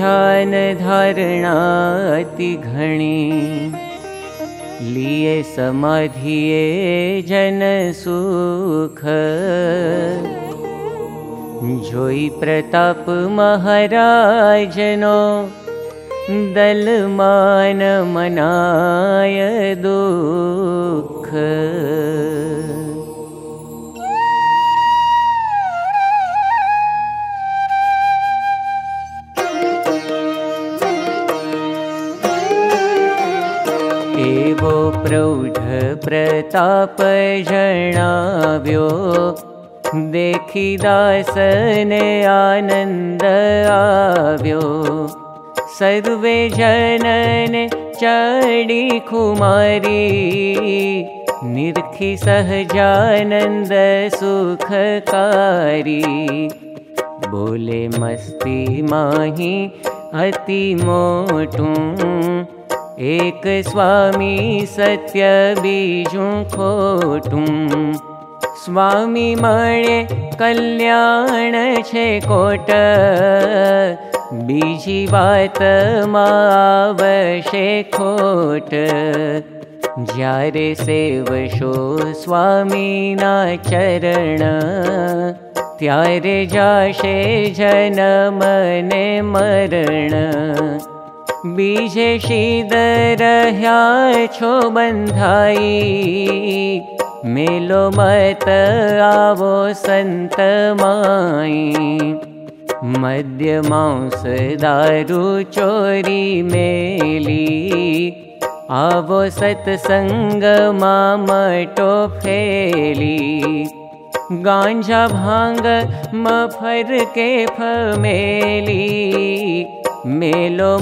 ध्यान धारणाति घणी। लिए समाधिए जन सुख। जोई प्रताप महाराजनो दल मान मनाय दुख प्रौढ प्रताप जणाव्यो देखी दासने आनंद आव्यो सर्वे जनने चढ़ी कुमारी। निर्खी सहजानंद सुखकारी। बोले मस्ती माही अति मोटू एक स्वामी सत्य बीजू खोटू स्वामी मणे कल्याण छे कोट बीजी बात मावशे खोट જ્યારે સેવશો સ્વામીના ચરણ ત્યારે જાશે જનમને મરણ बीजे छो बन्धाई मेलो मत ीदर्यालो मो सन्तमाय मध्य मौस फेली। गांजा भांग मफर के फमेली। मेलो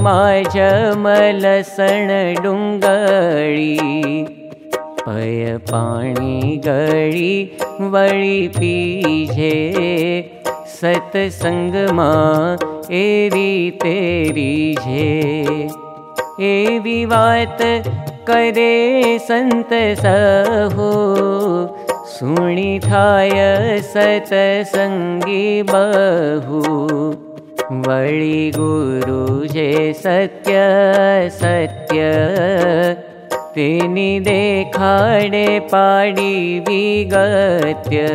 मलसण डुंगड़ी पय पाणी गड़ी वड़ी पीजे सत्संग मा एरी तेरी जे एवी वात करे संत सहु सुणी थाय सतसंगी बहु वळी गुरु जे सत्य सत्य। तेनी देखाडे पाडी विगत्य।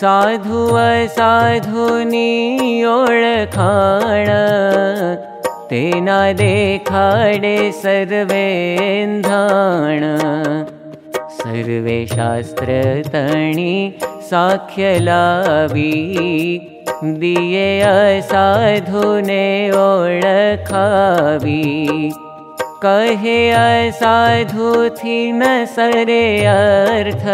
साधु असाधुनी ओळखाण। तेना देखाडे सर्वेन्धाण। सर्वे शास्त्र तणी साख्य लावी दिये असाधुने ओळखावी कहे असाधु थी न सरे अर्थ।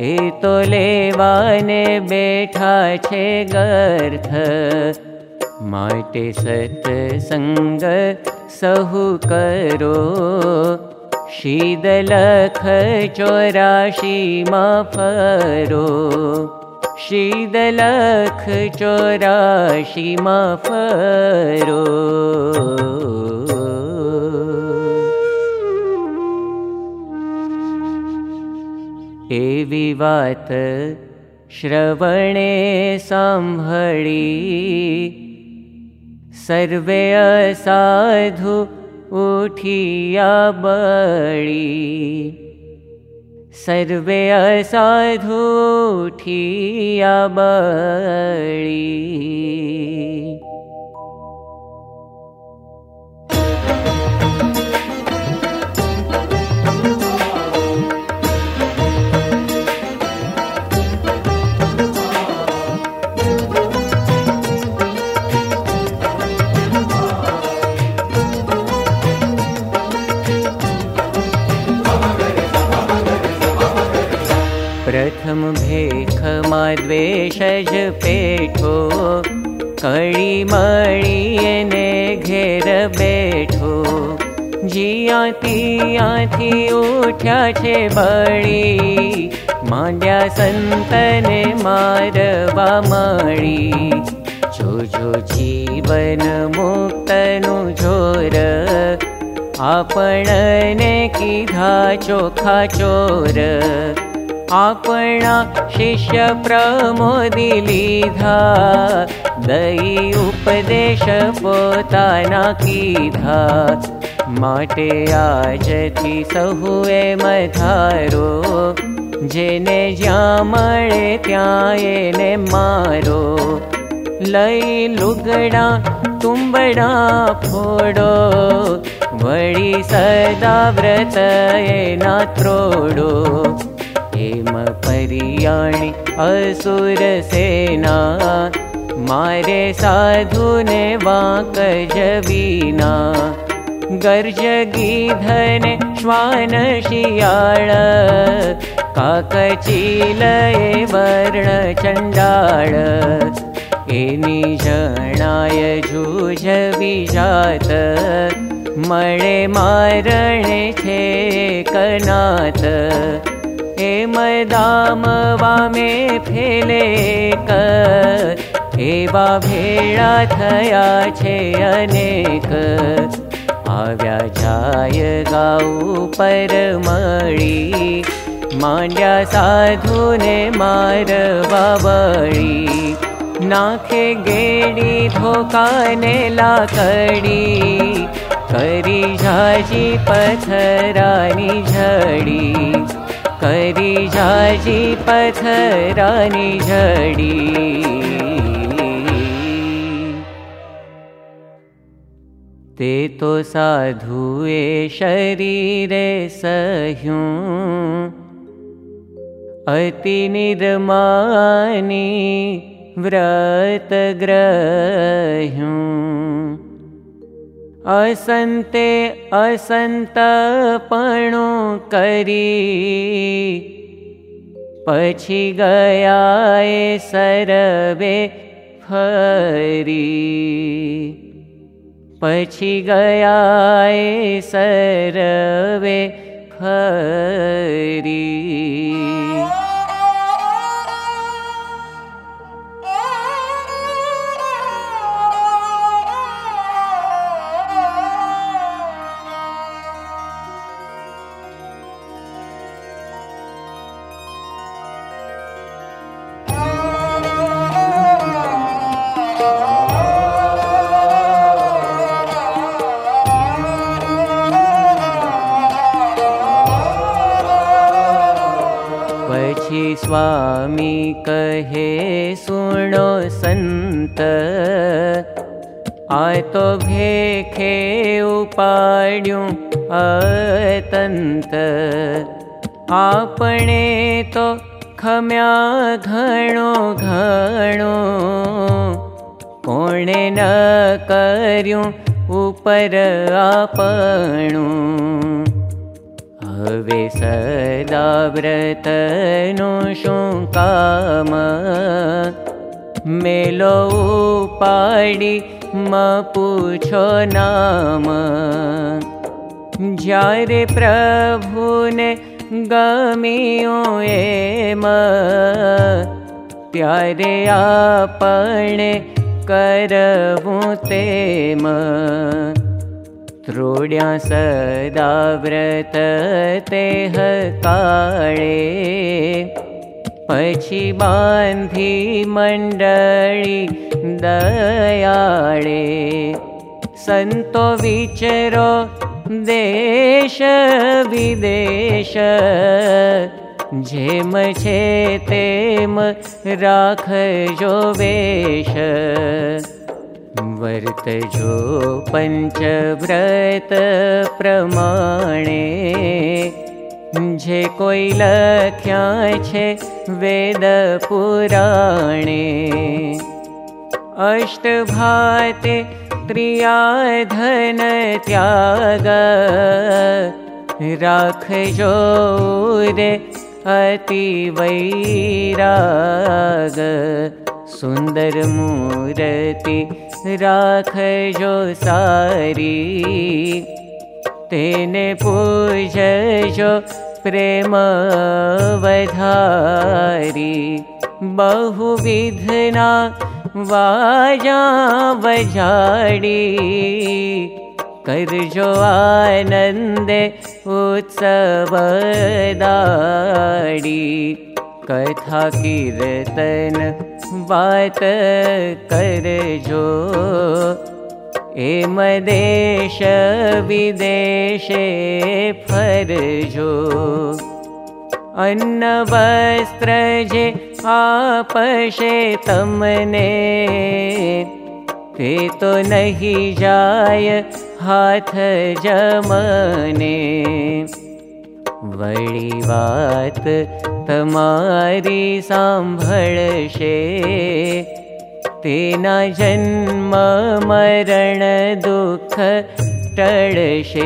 ए तो लेवाने बैठा छे गर्थ। माटे सत्संग सहु करो। शीदलख चौराशी मा फरो शीदलख एवी वात श्रवणे सांभळी सर्वे असाधु उठिया बळी सर्वे असाधु उठिया बळी द्वेषज पेठो कड़ी मड़ी ने घेर बैठो जिया तिया थी उठ्या छे बड़ी मांड्या संतने मारवा जो जो जीवन मुक्तनु जोर आपणने कीधा चोखा चोर आपणा शिष्य प्रमोदि लीधा दई उपदेश पोताना कीधा। माटे आजथी सहुए मधारो जेने ज्या मळे त्याये ने मारो। लई लुगड़ा तुम्बड़ा फोड़ो वड़ी सदा व्रत ना त्रोड़ो हेम परियाणी असुर सेना मारे साधु ने वाक गीधने श्वान शियाळ काकचीलये वर्ण चण्डाळ एनी जणाय झूझ विजात मळे मारणे छे कनात वामे फेले जाय गाऊ परमळी। मांड्या साधूने मार बाबळी नाखे गेडी धोकाने लाकडी। करी झाजी पथरानी करी पथरानी झडी। ते तो साधुए शरीरे सह्यूं। अति निर्मानी व्रत ग्रह्यूं असन्ते असन्तपणु करी। पछी गयाए सरवे फरी। पछी गयाए सरवे फरी स्वामी कहे सुनो संत। आ तो भेखे उपाड्यूं अतंत। आपणे तो खम्या घणो घणो। कोणे न कर्यूं उपर आपणूं सदा व्रतनु काम मेलो पाडी म पूछो नाम। ज्यारे प्रभुने गमियो एम। त्यारे आपणे करवू तेम त्रोड्या सदा व्रत तेह काळे पछी बांधी मण्डळी दयाळे। संतो विचरो देश विदेश। जेम छे तेम राखजो वेश वर्तजो पञ्चव्रत प्रमाणे। वेद पुराणे। अष्टभाते त्रियाधन त्याग। राखजो रे अति वैराग। सुन्दर मूर्ति राखजो सारी। तेने पूजो प्रेम वधारी बहुविधना वाजा वजाडी। करजो आनन्दे उत्सवदाडी कथा कीर्तन बात करजो एम देश विदेशे फरजो अन्न वस्त्र जे आपशे तमने ते तो नहीं जाय हाथ जमने वड़ी बात तमारी सांभळशे. तेना जन्म मरण दुख टळशे.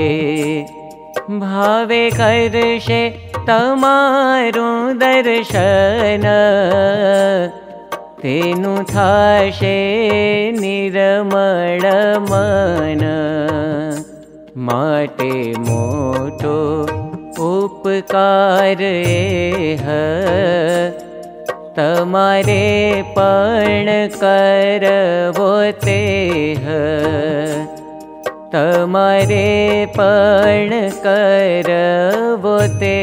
भावे करशे तमारू दर्शन. तेनु थाशे निर्मळ मन. माटे मोटो उपकार तमारे पण करवो ते तमारे पण करवो ते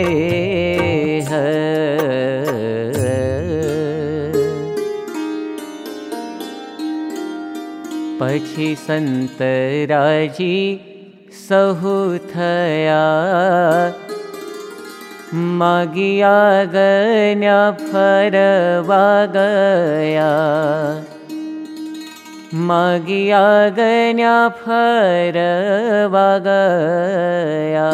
पछी संत राजी सहु थया मागिया गन्या फरवा गया मागिया गन्या फरवा गया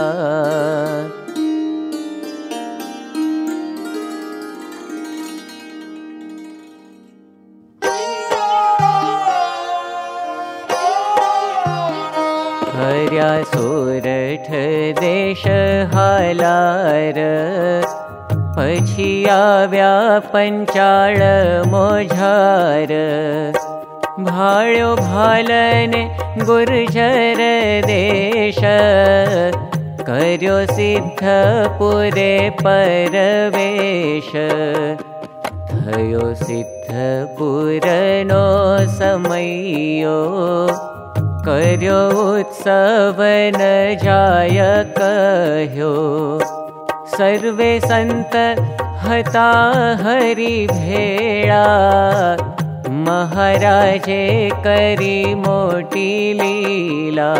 हर्या सोरठ देश हालार। आव्या पंचाळ मोझार। भाळ्यो भालने गुर्जर देश। कर्यो सिद्ध पुरे परवेश। थयो सिद्ध पुरनो समयो कर्यो उत्सव न जाय कह्यो सर्वे संत हता हरि भेळा महाराजे करी मोटी लीला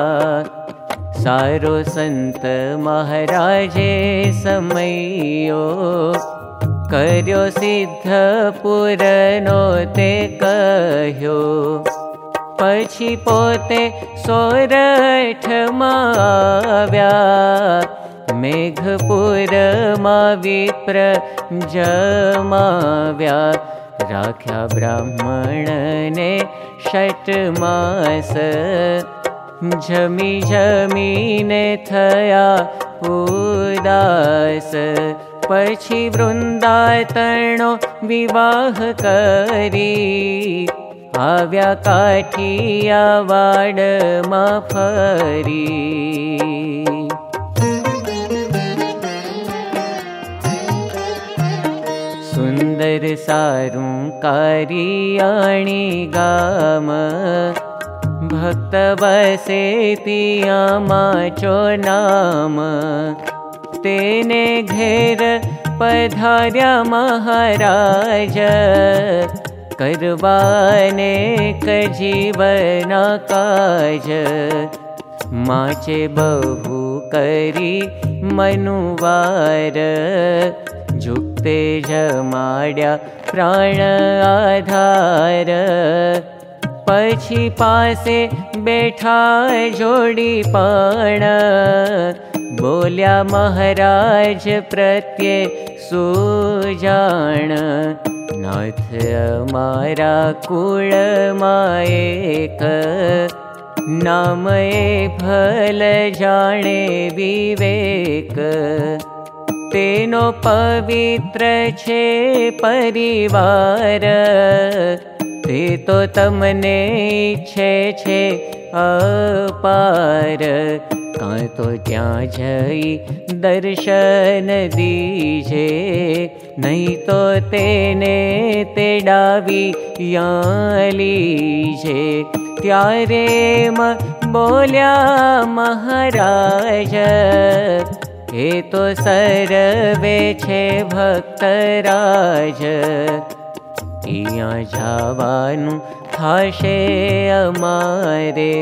सारो संत महाराजे समयो कर्यो सिद्ध पुरनो ते कह्यो पछी पोते सोरठ माव्या मेघपुर मा विप्र जमाव्या राख्या ब्राह्मण षट मास जमी जमीने थया उदास पछी वृन्दातणो विवाह करी आव्या काठिया वाड मा फरी सुन्दर सारू कारियाणी गाम। भक्त बसे तिया माचो नाम तेने घेर पधार्या महाराज करवाने कजीवना काज। माचे बहु करी मनुवार। झुक्ते जमाड्या प्राण आधार। पछी पासे बैठा जोड़ी पण। बोल्या महाराज प्रत्ये सुजान नाथ अमारा कुळ मायेक नाम फल जाने विवेक। तेनो पवित्र छे परिवार। ते तो तमने छे छे अपार કાં તો ત્યાં જઈ દર્શન દીજે નહીં તો તેને તેડાવી યાલી છે ત્યારે મ બોલ્યા મહારાજ એ તો સરવે बोल्याहाराज ए भक्तराज જવાનું अमारे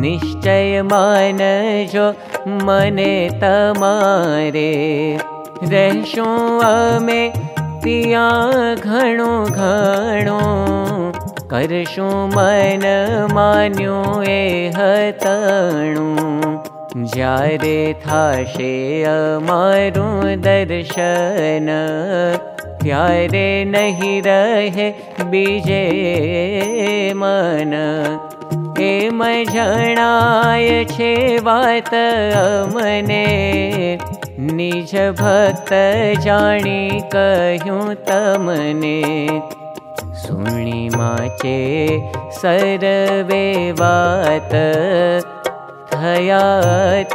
निश्चय मानो मनेो अमे तया गणु गणु कर्षु मन मानो एतणु जे थाशे अमार दर्शन प्यारे नहीं रहे बीजे मन। के मणाय चे वा मने निज भक्णि कहत मने सुमा चे सरवे वात हयात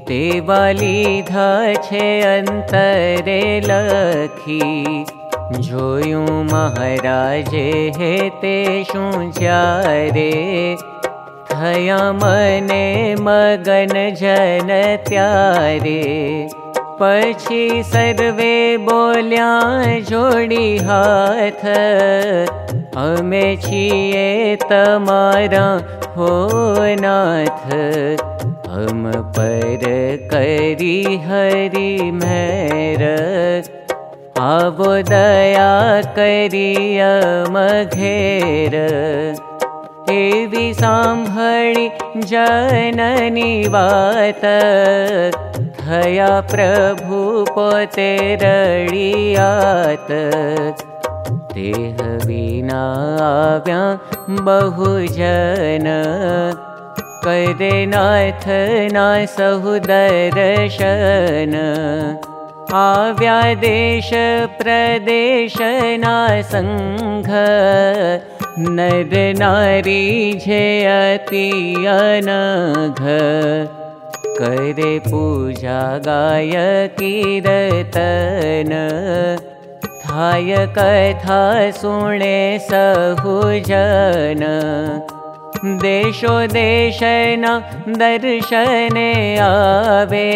નિરખી તેવા લીધા છે અંતરે લખી જોયું મહારાજે હે તે શું જ્યારે થયા મને મગન જન ત્યારે પછી સર્વે બોલ્યા જોડી હાથ અમે છીએ તમારા હો નાથ हम पर करी हरि मैर अबु दया कर साम्भणि सम्भरि जननिवात हया प्रभु पोते पोतेरियात ते हवीनाव्या बहु जन करे नाथ ना सहुदर्शन आव्या देश प्रदेश ना सङ्घ नर नारी अति अनघ। करे पूजा गाय कीर्तन थाय कथा सुणे सहुजन देशो देशन दर्शने आवे।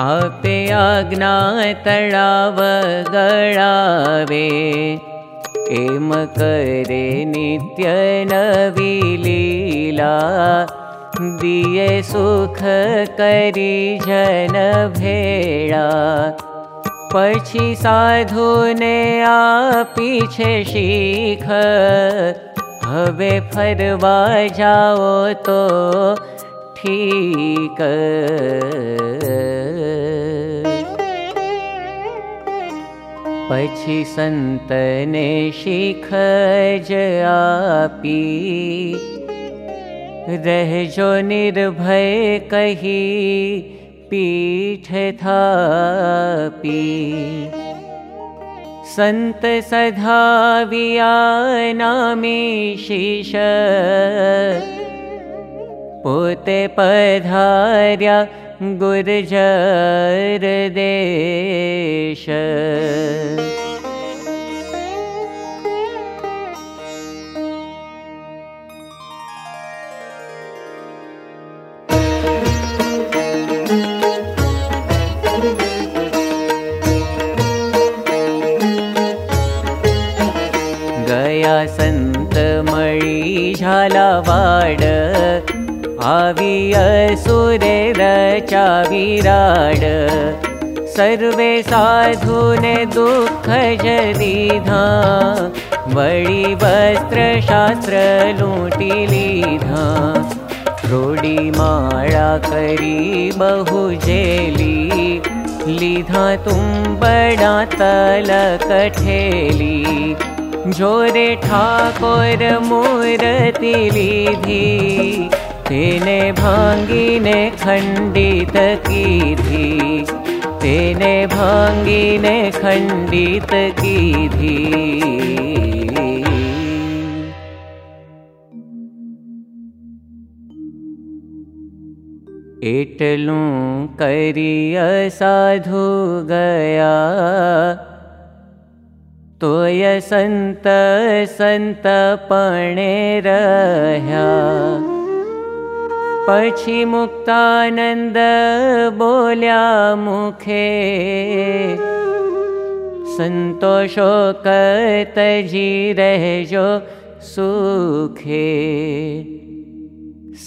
आे अज्ञातण वणाे करे न विला दिय सुख करी जन भेडा पशी साधुने आपी छे शिख। હવે ફરવા જાઓ તો ઠીક પછી સંતને શીખ જ આપી રહેજો નિર્ભય કહી પીઠ થાપી सन्त सधाविया नामी शीश पोते पधार्या गुर्जर देश संत मळी झाला वाड आवी असुरे रचा विराड सर्वे साधुने दुःख जदीधा वळी वस्त्र शास्त्र लूटी लीधा। रोडी माळा करी बहु जेली लीधा तुम बड़ा तल कठेली जोरे ठाकुर मूर्ति लीधी तेने भाङ्गिने खण्डित कीधी तेने भाङ्गिने कीधी। एटलूं करिय साधु गया तोय संत संत पणे रह्या। पछी मुक्तानंद बोल्या मुखे। संतोषो जी रहजो सुखे।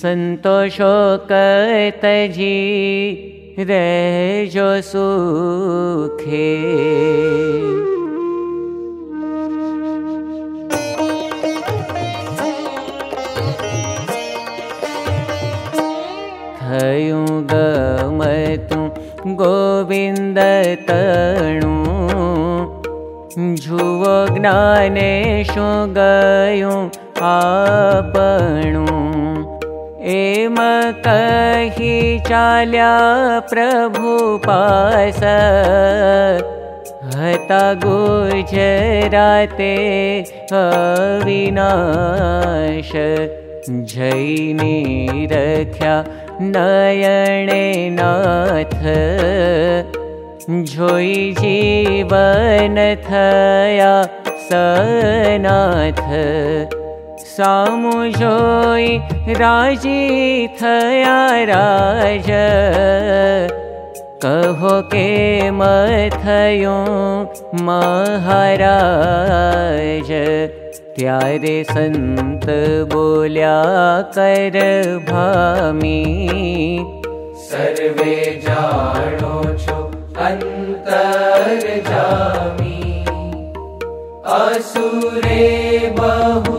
संतोषो जी रहजो सुखे गमतु गोविन्द तणु झुवो ज्ञानेषु गयुं आपणु। एम कहि चाल्या प्रभु पास। हता गुजराते अविनाश। जैनी रख्या नयणे नाथ जोई जीवन थया सनाथ। सामु राजी थया राज कहो के मथयों महाराज त्यारे संत बोल्या कर भामी। सर्वे छो अंतर जामी। असुरे बहु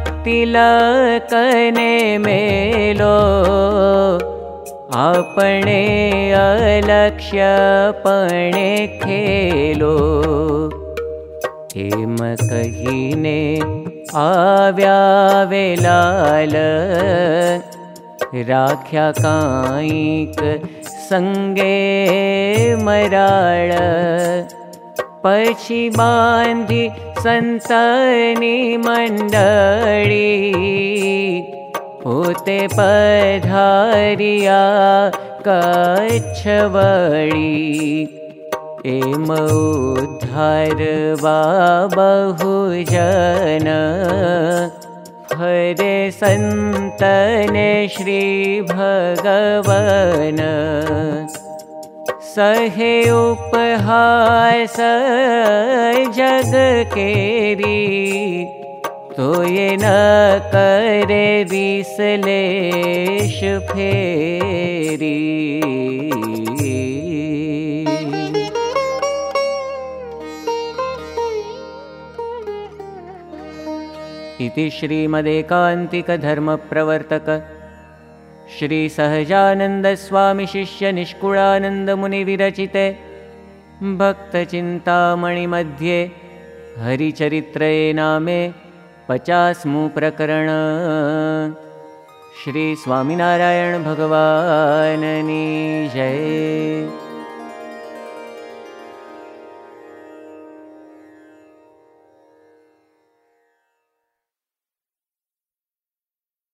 तिलकने मेलो आपणे अलक्ष्यपणे खेलो। हेम कहीने आव्या वेलाल राख्या काईक संगे मराळ पछी बांधी संतनी मंडळी होते पधारिया कच्छवळी। एम उद्धारवा बहुजन हरे संतने श्री भगवन सहे उपहास जग केरी तो ये न करे विश्लेष फेरी। इति श्रीमदेकान्तिकधर्मप्रवर्तक श्रीसहजानन्दस्वामिशिष्यनिष्कुळानन्दमुनिविरचिते भक्तचिन्तामणिमध्ये हरिचरित्रे नामे पचास्मु प्रकरण। श्रीस्वामिनारायणभगवाननी जय